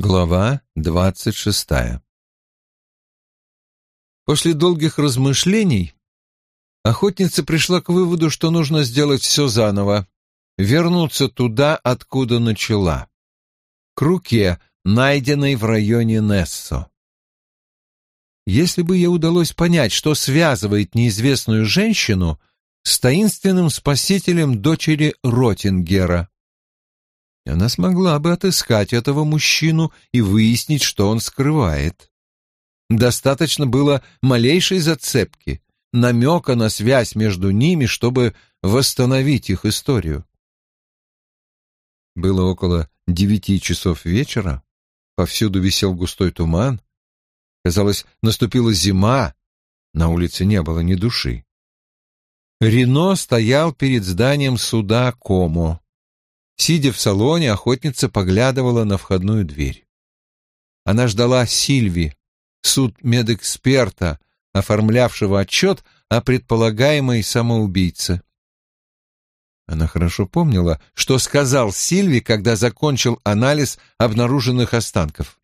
Глава двадцать шестая После долгих размышлений охотница пришла к выводу, что нужно сделать все заново, вернуться туда, откуда начала, к руке, найденной в районе Нессо. Если бы ей удалось понять, что связывает неизвестную женщину с таинственным спасителем дочери Ротингера, она смогла бы отыскать этого мужчину и выяснить, что он скрывает. Достаточно было малейшей зацепки, намека на связь между ними, чтобы восстановить их историю. Было около девяти часов вечера, повсюду висел густой туман. Казалось, наступила зима, на улице не было ни души. Рено стоял перед зданием суда Комо. Сидя в салоне, охотница поглядывала на входную дверь. Она ждала Сильви, суд медэксперта, оформлявшего отчет о предполагаемой самоубийце. Она хорошо помнила, что сказал Сильви, когда закончил анализ обнаруженных останков.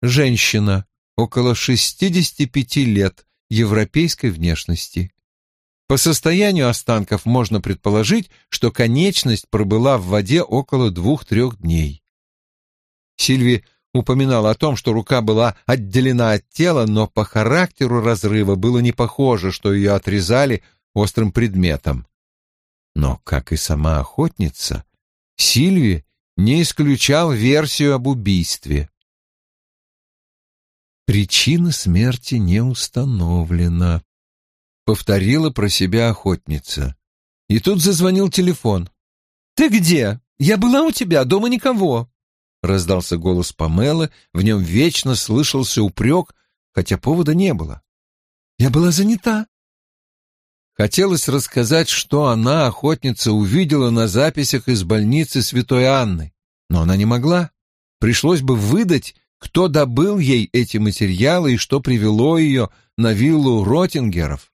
Женщина, около 65 лет, европейской внешности. По состоянию останков можно предположить, что конечность пробыла в воде около двух-трех дней. Сильви упоминал о том, что рука была отделена от тела, но по характеру разрыва было не похоже, что ее отрезали острым предметом. Но, как и сама охотница, Сильви не исключал версию об убийстве. Причина смерти не установлена, повторила про себя охотница. И тут зазвонил телефон. «Ты где? Я была у тебя, дома никого!» Раздался голос Памелы, в нем вечно слышался упрек, хотя повода не было. «Я была занята». Хотелось рассказать, что она, охотница, увидела на записях из больницы Святой Анны, но она не могла. Пришлось бы выдать, кто добыл ей эти материалы и что привело ее на виллу Ротингеров.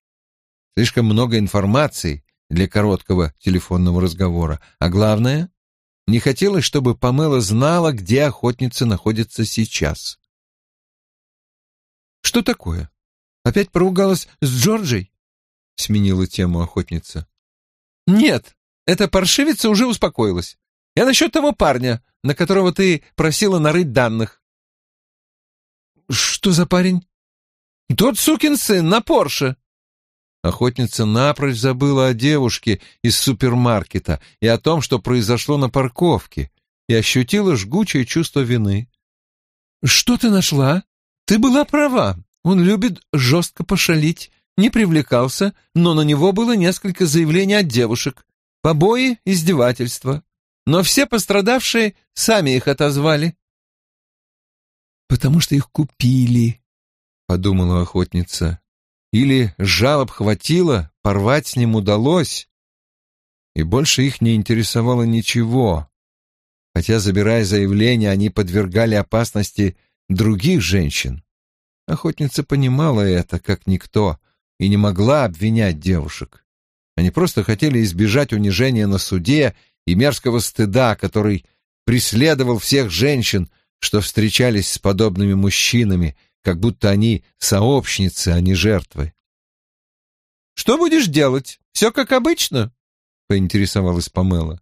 Слишком много информации для короткого телефонного разговора. А главное, не хотелось, чтобы Памела знала, где охотница находится сейчас. «Что такое? Опять поругалась с Джорджей?» — сменила тему охотница. «Нет, эта паршивица уже успокоилась. Я насчет того парня, на которого ты просила нарыть данных». «Что за парень?» «Тот сукин сын на Порше», Охотница напрочь забыла о девушке из супермаркета и о том, что произошло на парковке, и ощутила жгучее чувство вины. «Что ты нашла? Ты была права. Он любит жестко пошалить, не привлекался, но на него было несколько заявлений от девушек. Побои, издевательства. Но все пострадавшие сами их отозвали». «Потому что их купили», — подумала охотница. Или жалоб хватило, порвать с ним удалось, и больше их не интересовало ничего. Хотя, забирая заявления, они подвергали опасности других женщин. Охотница понимала это, как никто, и не могла обвинять девушек. Они просто хотели избежать унижения на суде и мерзкого стыда, который преследовал всех женщин, что встречались с подобными мужчинами, как будто они сообщницы, а не жертвы. «Что будешь делать? Все как обычно?» — поинтересовалась Памела.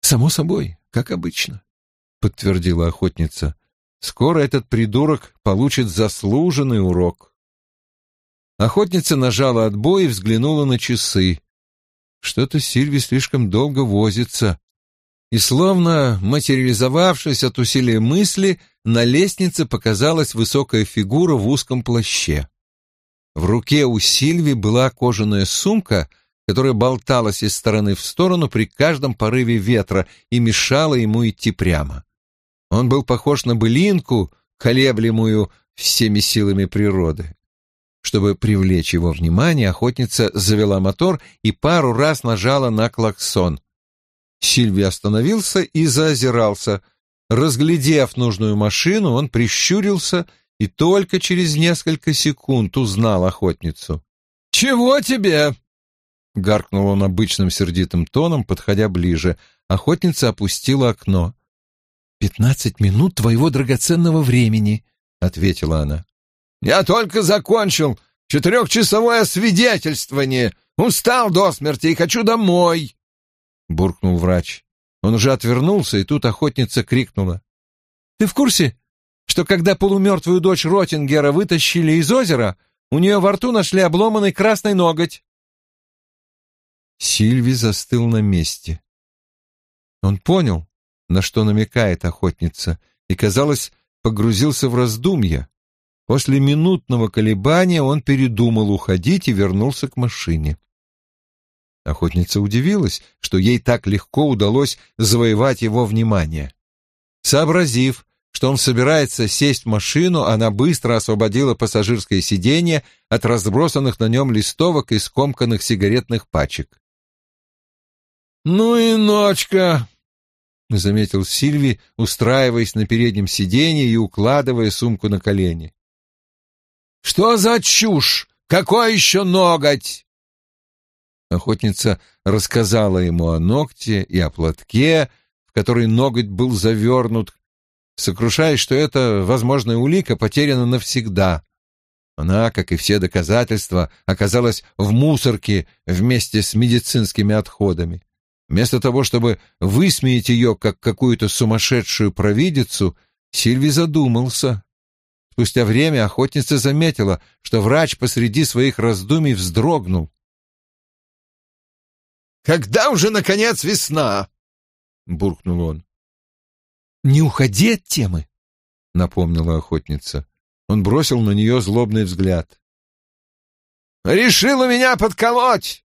«Само собой, как обычно», — подтвердила охотница. «Скоро этот придурок получит заслуженный урок». Охотница нажала отбой и взглянула на часы. Что-то Сильви слишком долго возится. И словно материализовавшись от усилия мысли, на лестнице показалась высокая фигура в узком плаще. В руке у Сильви была кожаная сумка, которая болталась из стороны в сторону при каждом порыве ветра и мешала ему идти прямо. Он был похож на былинку, колеблемую всеми силами природы. Чтобы привлечь его внимание, охотница завела мотор и пару раз нажала на клаксон. Сильви остановился и заозирался — Разглядев нужную машину, он прищурился и только через несколько секунд узнал охотницу. «Чего тебе?» — гаркнул он обычным сердитым тоном, подходя ближе. Охотница опустила окно. «Пятнадцать минут твоего драгоценного времени», — ответила она. «Я только закончил четырехчасовое свидетельствование. Устал до смерти и хочу домой», — буркнул врач. Он уже отвернулся, и тут охотница крикнула. «Ты в курсе, что когда полумертвую дочь Ротингера вытащили из озера, у нее во рту нашли обломанный красный ноготь?» Сильви застыл на месте. Он понял, на что намекает охотница, и, казалось, погрузился в раздумья. После минутного колебания он передумал уходить и вернулся к машине. Охотница удивилась, что ей так легко удалось завоевать его внимание. Сообразив, что он собирается сесть в машину, она быстро освободила пассажирское сиденье от разбросанных на нем листовок и скомканных сигаретных пачек. «Ну и ночка!» — заметил Сильви, устраиваясь на переднем сиденье и укладывая сумку на колени. «Что за чушь? Какой еще ноготь?» Охотница рассказала ему о ногте и о платке, в который ноготь был завернут, сокрушаясь, что эта возможная улика потеряна навсегда. Она, как и все доказательства, оказалась в мусорке вместе с медицинскими отходами. Вместо того, чтобы высмеять ее, как какую-то сумасшедшую провидицу, Сильви задумался. Спустя время охотница заметила, что врач посреди своих раздумий вздрогнул. «Когда уже, наконец, весна?» — буркнул он. «Не уходи от темы», — напомнила охотница. Он бросил на нее злобный взгляд. «Решила меня подколоть!»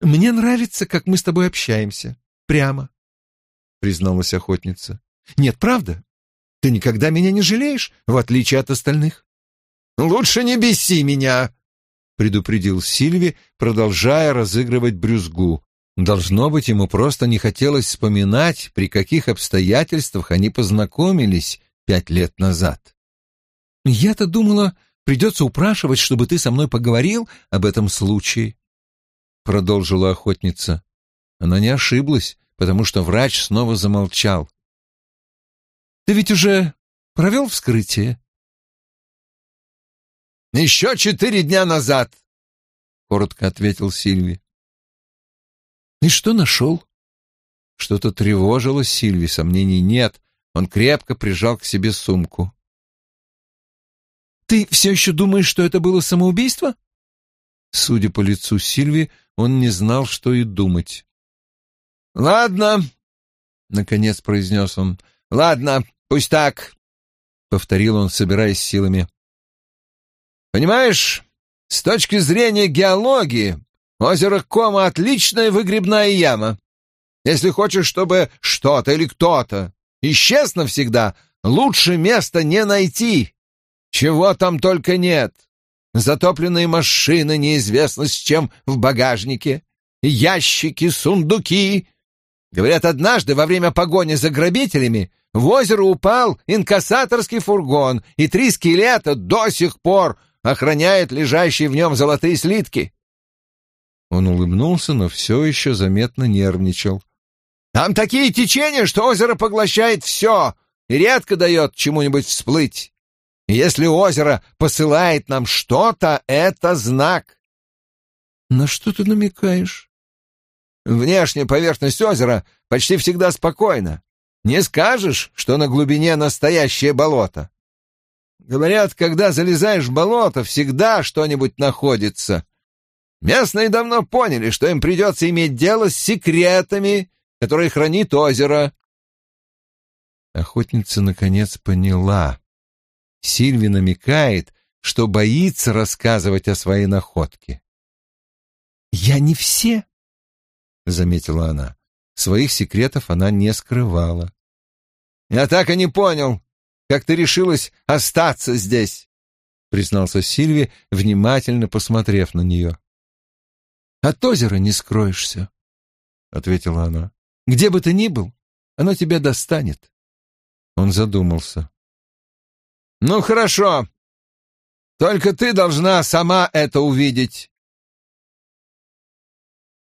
«Мне нравится, как мы с тобой общаемся. Прямо», — призналась охотница. «Нет, правда? Ты никогда меня не жалеешь, в отличие от остальных». «Лучше не беси меня», — предупредил Сильви, продолжая разыгрывать брюзгу. Должно быть, ему просто не хотелось вспоминать, при каких обстоятельствах они познакомились пять лет назад. «Я-то думала, придется упрашивать, чтобы ты со мной поговорил об этом случае. — продолжила охотница. Она не ошиблась, потому что врач снова замолчал. «Ты ведь уже провел вскрытие?» «Еще четыре дня назад», — коротко ответил Сильви. «И что нашел?» Что-то тревожило Сильви, сомнений нет. Он крепко прижал к себе сумку. «Ты все еще думаешь, что это было самоубийство?» Судя по лицу Сильви, он не знал, что и думать. «Ладно», — наконец произнес он, — «ладно, пусть так», — повторил он, собираясь силами. «Понимаешь, с точки зрения геологии, озеро Кома — отличная выгребная яма. Если хочешь, чтобы что-то или кто-то исчез навсегда, лучше места не найти. Чего там только нет затопленные машины неизвестно с чем в багажнике, ящики, сундуки. Говорят, однажды во время погони за грабителями в озеро упал инкассаторский фургон, и три скелета до сих пор охраняют лежащие в нем золотые слитки. Он улыбнулся, но все еще заметно нервничал. Там такие течения, что озеро поглощает все и редко дает чему-нибудь всплыть. Если озеро посылает нам что-то, это знак. На что ты намекаешь? Внешняя поверхность озера почти всегда спокойна. Не скажешь, что на глубине настоящее болото. Говорят, когда залезаешь в болото, всегда что-нибудь находится. Местные давно поняли, что им придется иметь дело с секретами, которые хранит озеро. Охотница наконец поняла. Сильви намекает, что боится рассказывать о своей находке. «Я не все», — заметила она. Своих секретов она не скрывала. «Я так и не понял, как ты решилась остаться здесь», — признался Сильви, внимательно посмотрев на нее. «От озера не скроешься», — ответила она. «Где бы ты ни был, оно тебя достанет». Он задумался. «Ну, хорошо. Только ты должна сама это увидеть».